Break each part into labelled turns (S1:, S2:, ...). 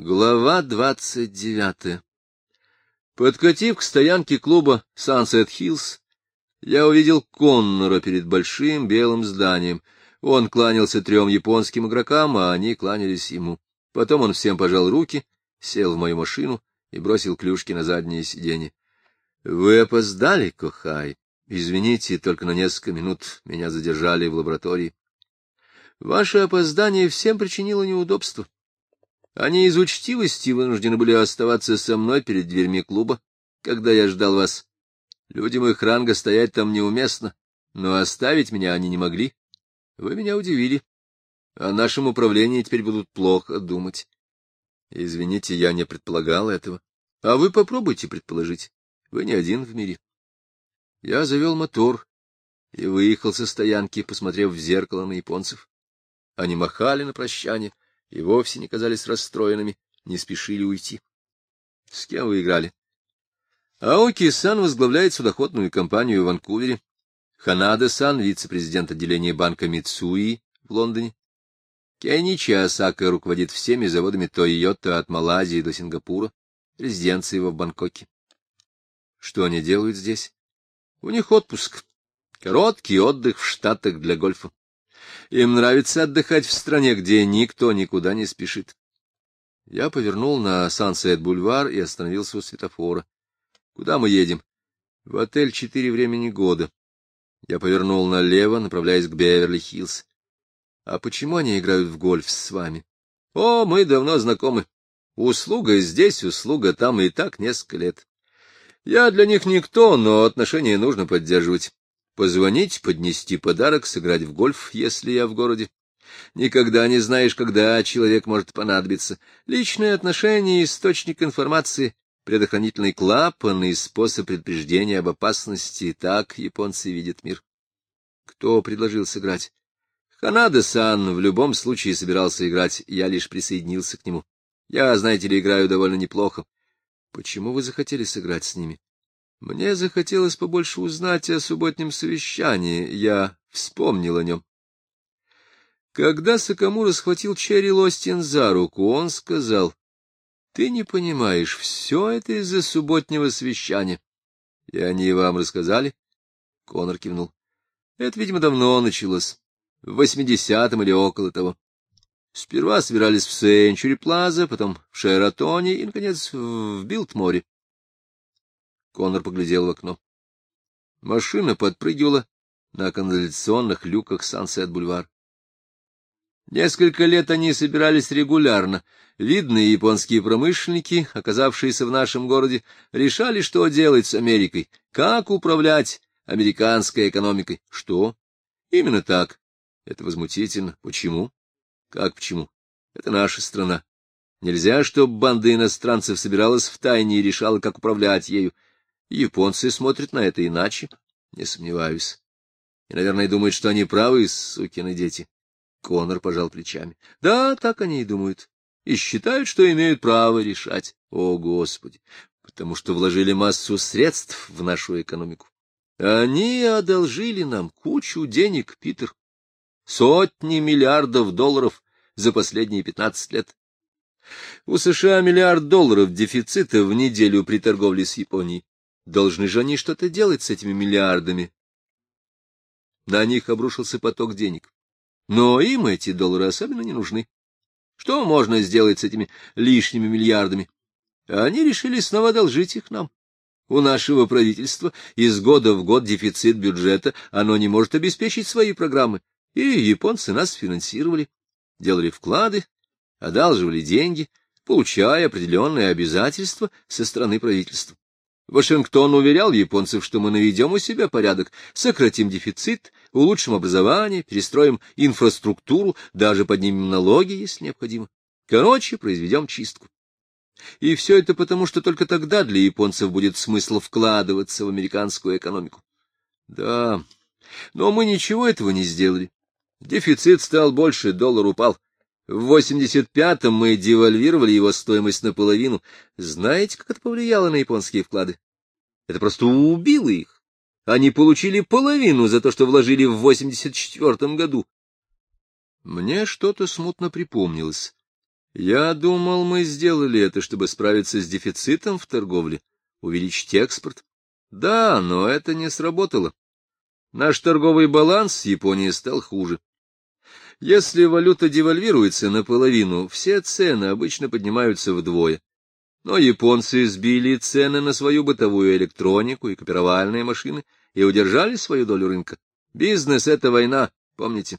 S1: Глава двадцать девятая Подкатив к стоянке клуба Sunset Hills, я увидел Коннора перед большим белым зданием. Он кланялся трем японским игрокам, а они кланялись ему. Потом он всем пожал руки, сел в мою машину и бросил клюшки на заднее сиденье. — Вы опоздали, Кохай. Извините, только на несколько минут меня задержали в лаборатории. Ваше опоздание всем причинило неудобство. Они из учтивости вынуждены были оставаться со мной перед дверьми клуба, когда я ждал вас. Людям их ранга стоять там неуместно, но оставить меня они не могли. Вы меня удивили. О нашем управлении теперь будут плохо думать. Извините, я не предполагал этого. А вы попробуйте предположить. Вы не один в мире. Я завел мотор и выехал со стоянки, посмотрев в зеркало на японцев. Они махали на прощание — и вовсе не казались расстроенными, не спешили уйти. — С кем вы играли? — Аоки-сан возглавляет судоходную компанию в Ванкувере. Ханада-сан — вице-президент отделения банка Митсуи в Лондоне. Кеничи Асака руководит всеми заводами Тойота от Малайзии до Сингапура, резиденция его в Бангкоке. Что они делают здесь? У них отпуск. Короткий отдых в Штатах для гольфа. Им нравится отдыхать в стране, где никто никуда не спешит. Я повернул на Сансет-бульвар и остановился у светофора. Куда мы едем? В отель «Четыре времени года». Я повернул налево, направляясь к Беверли-Хиллз. А почему они играют в гольф с вами? О, мы давно знакомы. Услуга здесь, услуга там, и так несколько лет. Я для них никто, но отношения нужно поддерживать. Позвонить, поднести подарок, сыграть в гольф, если я в городе. Никогда не знаешь, когда человек может понадобиться. Личные отношения — источник информации, предохранительный клапан и способ предупреждения об опасности. Так японцы видят мир. Кто предложил сыграть? Ханада-сан в любом случае собирался играть, я лишь присоединился к нему. Я, знаете ли, играю довольно неплохо. Почему вы захотели сыграть с ними? Мне захотелось побольше узнать о субботнем совещании. Я вспомнил о нем. Когда Сакамура схватил Черри Лостин за руку, он сказал, — Ты не понимаешь, все это из-за субботнего совещания. — И они вам рассказали? Конор кивнул. — Это, видимо, давно началось, в восьмидесятом или около того. Сперва собирались в Сенчури Плаза, потом в Шератоне и, наконец, в Билтморе. Конор поглядел в окно. Машина подпрыгивала на канализационных люках Сансет-бульвар. Несколько лет они собирались регулярно. Видные японские промышленники, оказавшиеся в нашем городе, решали, что делать с Америкой, как управлять американской экономикой. Что? Именно так. Это возмутительно. Почему? Как почему? Это наша страна. Нельзя, чтобы банда иностранцев собиралась в тайне и решала, как управлять ею. Японцы смотрят на это иначе, не сомневаюсь. И, наверное, думают, что они правы, сукины дети. Конор пожал плечами. Да, так они и думают. И считают, что имеют право решать. О, Господи! Потому что вложили массу средств в нашу экономику. Они одолжили нам кучу денег, Питер. Сотни миллиардов долларов за последние пятнадцать лет. У США миллиард долларов дефицита в неделю при торговле с Японией. Должны же они что-то делать с этими миллиардами. На них обрушился поток денег. Но им эти доллары особенно не нужны. Что можно сделать с этими лишними миллиардами? Они решили снова одолжить их нам. У нашего правительства из года в год дефицит бюджета, оно не может обеспечить свои программы. И японцы нас финансировали, делали вклады, одалживали деньги, получая определенные обязательства со стороны правительства. Вашингтон уверял японцев, что мы наведем у себя порядок, сократим дефицит, улучшим образование, перестроим инфраструктуру, даже поднимем налоги, если необходимо. Короче, произведем чистку. И все это потому, что только тогда для японцев будет смысл вкладываться в американскую экономику. Да, но мы ничего этого не сделали. Дефицит стал больше, доллар упал. В 85-м мы девальвировали его стоимость наполовину. Знаете, как это повлияло на японские вклады? Это просто убило их. Они получили половину за то, что вложили в 84-м году. Мне что-то смутно припомнилось. Я думал, мы сделали это, чтобы справиться с дефицитом в торговле, увеличить экспорт. Да, но это не сработало. Наш торговый баланс с Японией стал хуже. Если валюта девальвируется наполовину, все цены обычно поднимаются вдвое. Но японцы сбили цены на свою бытовую электронику и копировальные машины и удержали свою долю рынка. Бизнес — это война, помните?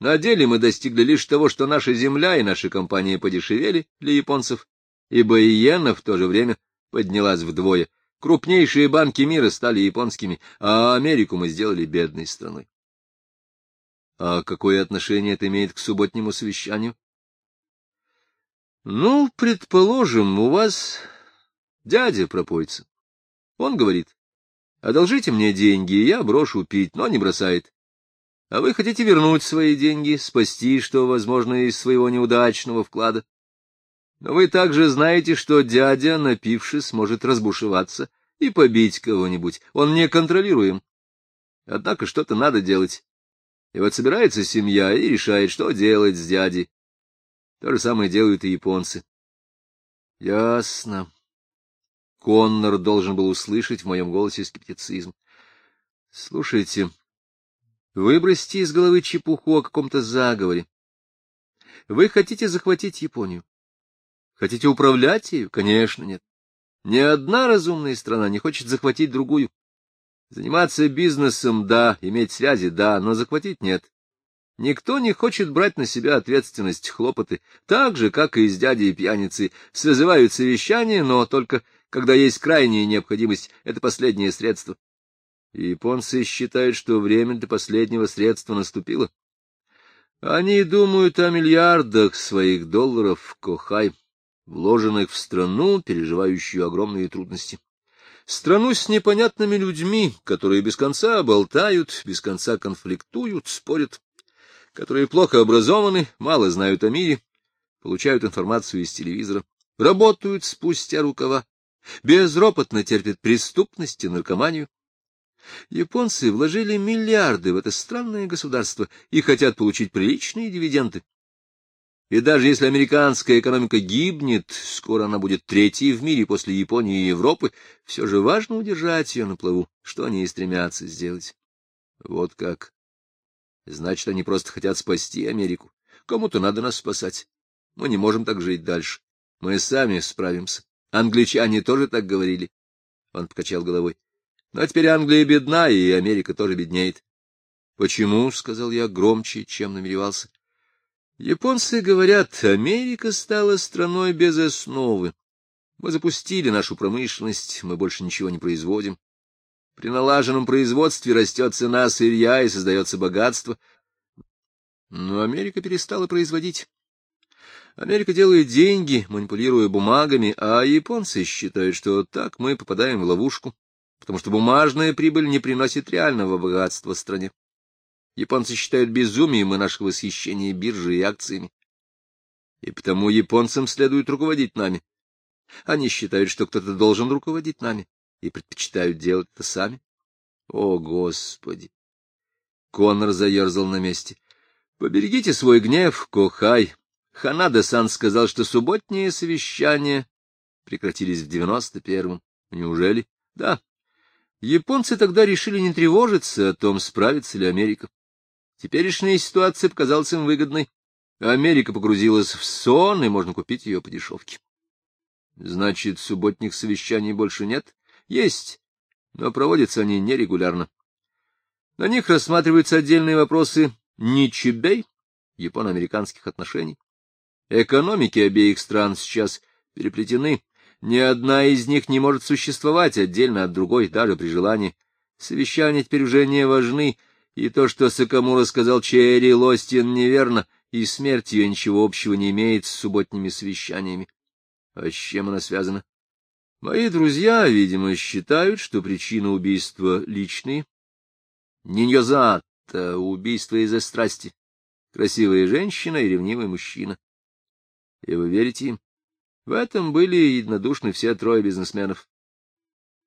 S1: На деле мы достигли лишь того, что наша земля и наши компании подешевели для японцев, ибо иена в то же время поднялась вдвое. Крупнейшие банки мира стали японскими, а Америку мы сделали бедной страной. А какое отношение это имеет к субботнему совещанию? Ну, предположим, у вас дядя пропойца. Он говорит, одолжите мне деньги, я брошу пить, но не бросает. А вы хотите вернуть свои деньги, спасти, что возможно, из своего неудачного вклада. Но вы также знаете, что дядя, напившись, может разбушеваться и побить кого-нибудь. Он не контролируем. Однако что-то надо делать. И вот собирается семья и решает, что делать с дядей. То же самое делают и японцы. Ясно. Коннор должен был услышать в моем голосе скептицизм. Слушайте, Выбросьте из головы чепуху о каком-то заговоре. Вы хотите захватить Японию? Хотите управлять ею? Конечно, нет. Ни одна разумная страна не хочет захватить другую. Заниматься бизнесом — да, иметь связи — да, но захватить — нет. Никто не хочет брать на себя ответственность, хлопоты, так же, как и с дядей пьяницы, созывают совещания, но только когда есть крайняя необходимость, это последнее средство. Японцы считают, что время для последнего средства наступило. Они думают о миллиардах своих долларов Кохай, вложенных в страну, переживающую огромные трудности. Страну с непонятными людьми, которые без конца болтают, без конца конфликтуют, спорят, которые плохо образованы, мало знают о мире, получают информацию из телевизора, работают спустя рукава, безропотно терпят преступность и наркоманию, Японцы вложили миллиарды в это странное государство и хотят получить приличные дивиденды. И даже если американская экономика гибнет, скоро она будет третьей в мире после Японии и Европы, все же важно удержать ее на плаву, что они и стремятся сделать. Вот как. Значит, они просто хотят спасти Америку. Кому-то надо нас спасать. Мы не можем так жить дальше. Мы сами справимся. Англичане тоже так говорили. Он покачал головой. Но теперь Англия бедна, и Америка тоже беднеет. — Почему? — сказал я громче, чем намеревался. — Японцы говорят, Америка стала страной без основы. Мы запустили нашу промышленность, мы больше ничего не производим. При налаженном производстве растет цена сырья и создается богатство. Но Америка перестала производить. Америка делает деньги, манипулируя бумагами, а японцы считают, что так мы попадаем в ловушку потому что бумажная прибыль не приносит реального богатства стране. Японцы считают безумием и наше восхищение биржей и акциями. И потому японцам следует руководить нами. Они считают, что кто-то должен руководить нами, и предпочитают делать это сами. О, Господи! Коннор заерзал на месте. Поберегите свой гнев, Кохай. Ханада-сан сказал, что субботние совещания прекратились в девяносто первом. Неужели? Да. Японцы тогда решили не тревожиться о том, справится ли Америка. Теперешняя ситуация показалась им выгодной. Америка погрузилась в сон, и можно купить ее по дешевке. Значит, субботних совещаний больше нет? Есть, но проводятся они нерегулярно. На них рассматриваются отдельные вопросы Ничибей, японо-американских отношений. Экономики обеих стран сейчас переплетены, ни одна из них не может существовать отдельно от другой, даже при желании. Совещания теперь уже не важны, и то, что Сакамура сказал Черри Лостин, неверно, и смерть ее ничего общего не имеет с субботними совещаниями. А с чем она связана? Мои друзья, видимо, считают, что причина убийства личные. Ниньоза — убийство из-за страсти. Красивая женщина и ревнивый мужчина. И вы верите им? В этом были единодушны все трое бизнесменов.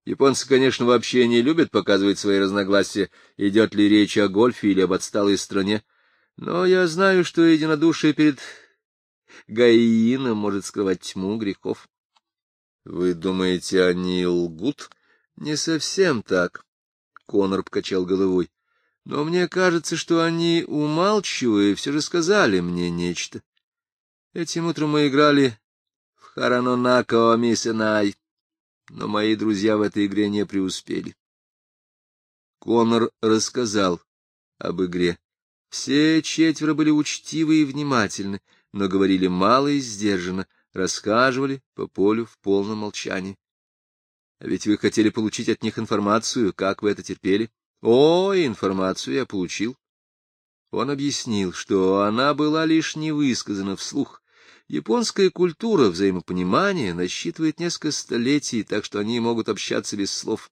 S1: Японцы, конечно, вообще не любят показывать свои разногласия, идет ли речь о гольфе или об отсталой стране, но я знаю, что единодушие перед Гаина может скрывать тьму грехов. Вы думаете, они лгут? Не совсем так. Конор покачал головой. Но мне кажется, что они, умалчивая, все же сказали мне нечто. Этим утром мы играли в Харанонако Мисенай, но мои друзья в этой игре не преуспели. Конор рассказал об игре. Все четверо были учтивы и внимательны, но говорили мало и сдержанно, расхаживали по полю в полном молчании. А ведь вы хотели получить от них информацию, как вы это терпели? О, информацию я получил. Он объяснил, что она была лишь не вслух. Японская культура взаимопонимания насчитывает несколько столетий, так что они могут общаться без слов.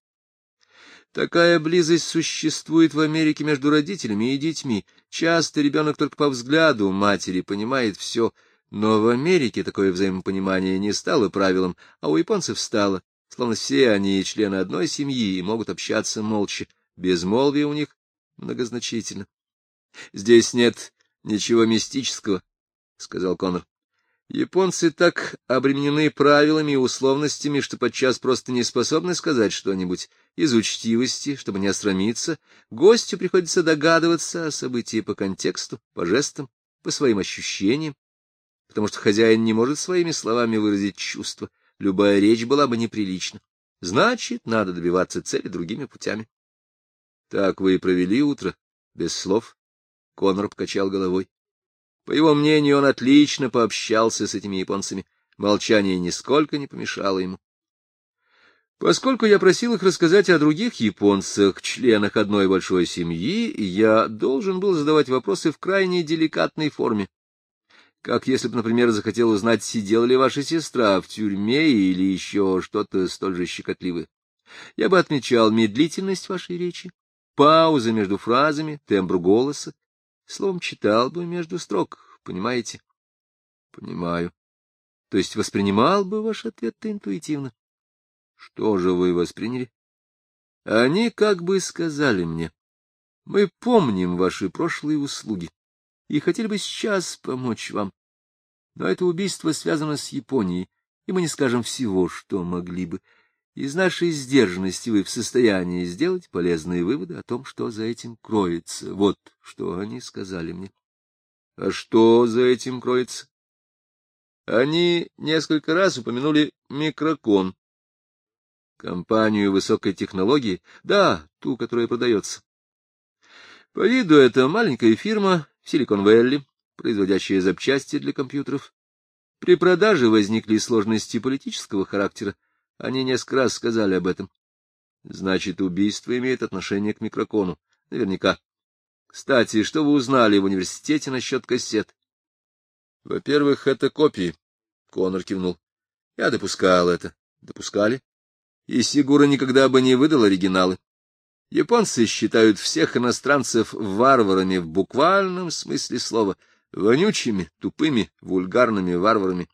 S1: Такая близость существует в Америке между родителями и детьми. Часто ребенок только по взгляду матери понимает все, но в Америке такое взаимопонимание не стало правилом, а у японцев стало, словно все они члены одной семьи и могут общаться молча. Безмолвие у них многозначительно. — Здесь нет ничего мистического, — сказал Конор. Японцы так обременены правилами и условностями, что подчас просто не способны сказать что-нибудь. Из учтивости, чтобы не осрамиться, гостю приходится догадываться о событии по контексту, по жестам, по своим ощущениям, потому что хозяин не может своими словами выразить чувства. Любая речь была бы неприлична. Значит, надо добиваться цели другими путями. Так вы и провели утро, без слов. Конор покачал головой. По его мнению, он отлично пообщался с этими японцами. Молчание нисколько не помешало ему. Поскольку я просил их рассказать о других японцах, членах одной большой семьи, я должен был задавать вопросы в крайне деликатной форме. Как если бы, например, захотел узнать, сидела ли ваша сестра в тюрьме или еще что-то столь же щекотливое. Я бы отмечал медлительность вашей речи, паузы между фразами, тембр голоса, Словом, читал бы между строк, понимаете? — Понимаю. То есть воспринимал бы ваш ответ интуитивно. Что же вы восприняли? Они как бы сказали мне, мы помним ваши прошлые услуги и хотели бы сейчас помочь вам. Но это убийство связано с Японией, и мы не скажем всего, что могли бы. Из нашей сдержанности вы в состоянии сделать полезные выводы о том, что за этим кроется. Вот что они сказали мне. А что за этим кроется? Они несколько раз упомянули микрокон. Компанию высокой технологии? Да, ту, которая продается. По виду это маленькая фирма в Силикон-Вэлли, производящая запчасти для компьютеров. При продаже возникли сложности политического характера, они несколько раз сказали об этом. Значит, убийство имеет отношение к микрокону. Наверняка. Кстати, что вы узнали в университете насчет кассет? Во-первых, это копии. Конор кивнул. Я допускал это. Допускали? И Сигура никогда бы не выдал оригиналы. Японцы считают всех иностранцев варварами в буквальном смысле слова, вонючими, тупыми, вульгарными варварами.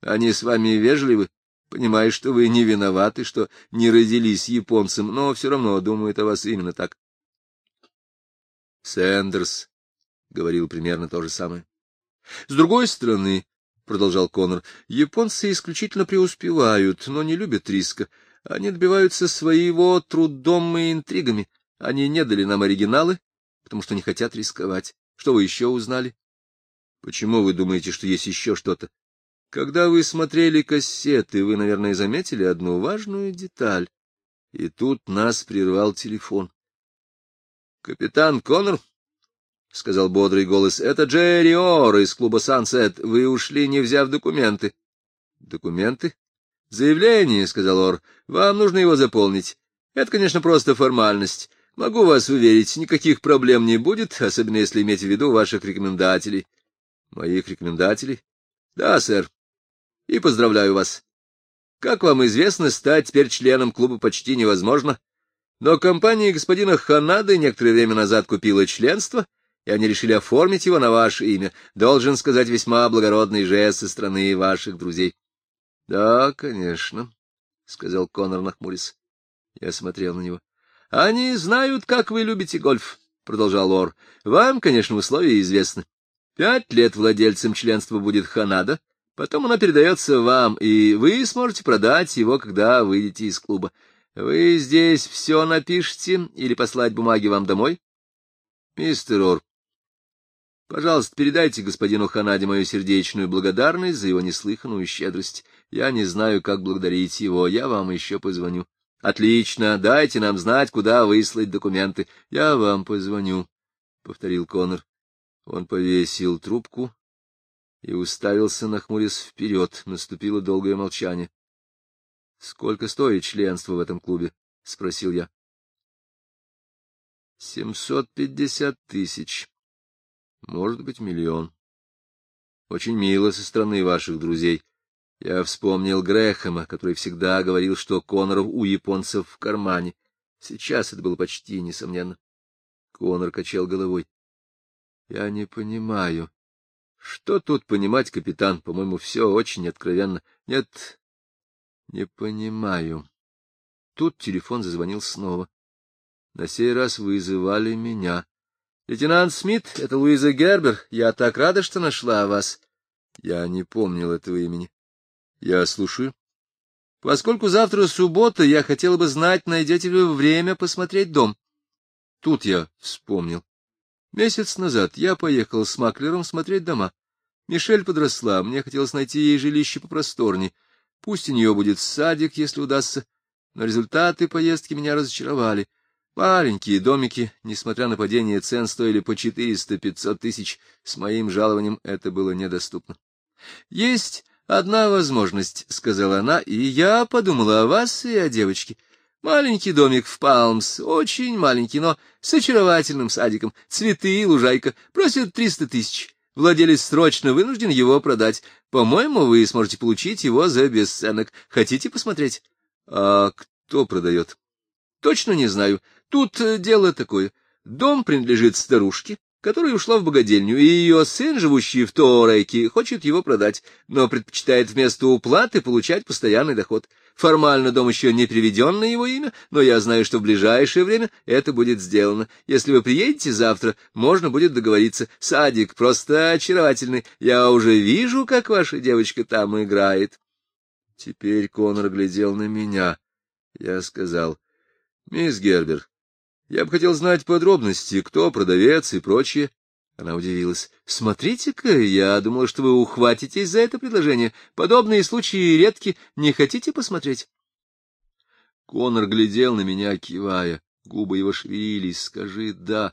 S1: Они с вами вежливы, Понимаю, что вы не виноваты, что не родились японцем, но все равно думают о вас именно так. Сэндерс говорил примерно то же самое. С другой стороны, — продолжал Коннор, — японцы исключительно преуспевают, но не любят риска. Они добиваются своего трудом и интригами. Они не дали нам оригиналы, потому что не хотят рисковать. Что вы еще узнали? Почему вы думаете, что есть еще что-то? Когда вы смотрели кассеты, вы, наверное, заметили одну важную деталь. И тут нас прервал телефон. — Капитан Коннор, — сказал бодрый голос, — это Джерри Ор из клуба «Сансет». Вы ушли, не взяв документы. — Документы? — Заявление, — сказал Ор. — Вам нужно его заполнить. Это, конечно, просто формальность. Могу вас уверить, никаких проблем не будет, особенно если иметь в виду ваших рекомендателей. — Моих рекомендателей? — Да, сэр и поздравляю вас. Как вам известно, стать теперь членом клуба почти невозможно, но компания господина Ханады некоторое время назад купила членство, и они решили оформить его на ваше имя. Должен сказать, весьма благородный жест со стороны ваших друзей. — Да, конечно, — сказал Конор нахмурясь. Я смотрел на него. — Они знают, как вы любите гольф, — продолжал Ор. — Вам, конечно, условия известны. Пять лет владельцем членства будет Ханада, потом оно передается вам, и вы сможете продать его, когда выйдете из клуба. Вы здесь все напишите или послать бумаги вам домой? Мистер Ор, пожалуйста, передайте господину Ханаде мою сердечную благодарность за его неслыханную щедрость. Я не знаю, как благодарить его, я вам еще позвоню. Отлично, дайте нам знать, куда выслать документы. Я вам позвоню, — повторил Конор. Он повесил трубку и уставился, нахмурясь вперед. Наступило долгое молчание. — Сколько стоит членство в этом клубе? — спросил я. — Семьсот пятьдесят тысяч. Может быть, миллион. Очень мило со стороны ваших друзей. Я вспомнил Грэхэма, который всегда говорил, что Коноров у японцев в кармане. Сейчас это было почти несомненно. Конор качал головой. — Я не понимаю. Что тут понимать, капитан? По-моему, все очень откровенно. Нет, не понимаю. Тут телефон зазвонил снова. На сей раз вызывали меня. — Лейтенант Смит, это Луиза Гербер. Я так рада, что нашла вас. Я не помнил этого имени. — Я слушаю. — Поскольку завтра суббота, я хотела бы знать, найдете ли вы время посмотреть дом. Тут я вспомнил. Месяц назад я поехал с маклером смотреть дома. Мишель подросла, мне хотелось найти ей жилище попросторнее. Пусть у нее будет садик, если удастся, но результаты поездки меня разочаровали. Маленькие домики, несмотря на падение цен, стоили по 400-500 тысяч. С моим жалованием это было недоступно. — Есть одна возможность, — сказала она, — и я подумала о вас и о девочке. Маленький домик в Палмс, очень маленький, но с очаровательным садиком, цветы и лужайка, просят триста тысяч. Владелец срочно вынужден его продать. По-моему, вы сможете получить его за бесценок. Хотите посмотреть? А кто продает? Точно не знаю. Тут э, дело такое. Дом принадлежит старушке, которая ушла в богадельню, и ее сын, живущий в Торейке, хочет его продать, но предпочитает вместо уплаты получать постоянный доход. Формально дом еще не приведен на его имя, но я знаю, что в ближайшее время это будет сделано. Если вы приедете завтра, можно будет договориться. Садик просто очаровательный. Я уже вижу, как ваша девочка там играет. Теперь Конор глядел на меня. Я сказал, — Мисс Гербер, я бы хотел знать подробности, кто продавец и прочее. Она удивилась. — Смотрите-ка, я думала, что вы ухватитесь за это предложение. Подобные случаи редки. Не хотите посмотреть? Конор глядел на меня, кивая. Губы его шевелились. — Скажи «да».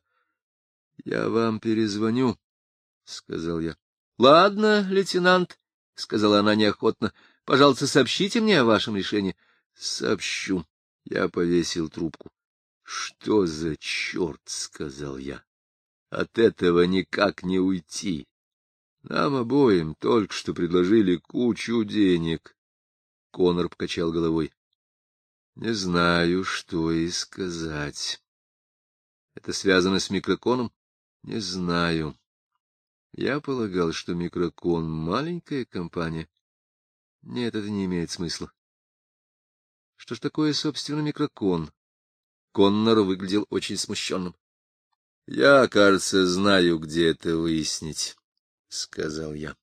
S1: — Я вам перезвоню, — сказал я. — Ладно, лейтенант, — сказала она неохотно. — Пожалуйста, сообщите мне о вашем решении. — Сообщу. Я повесил трубку. — Что за черт? — сказал я. От этого никак не уйти. Нам обоим только что предложили кучу денег. Конор покачал головой. Не знаю, что и сказать. Это связано с микроконом? Не знаю. Я полагал, что микрокон — маленькая компания. Нет, это не имеет смысла. Что ж такое, собственно, микрокон? Коннор выглядел очень смущенным. — Я, кажется, знаю, где это выяснить, — сказал я.